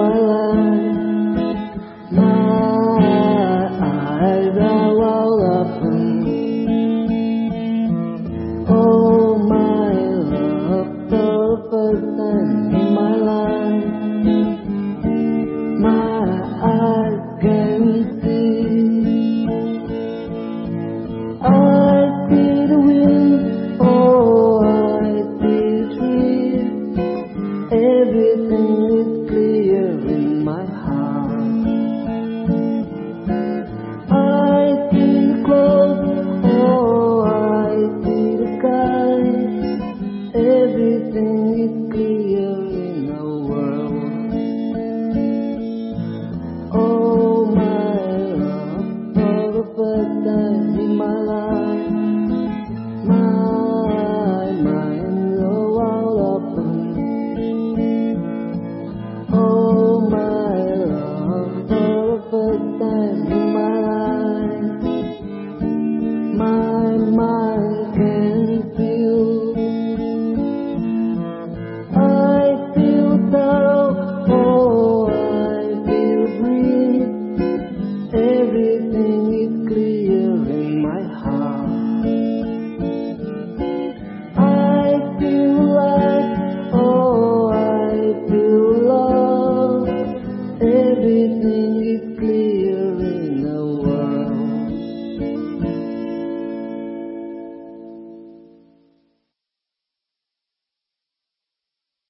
my is clear. everything is clear.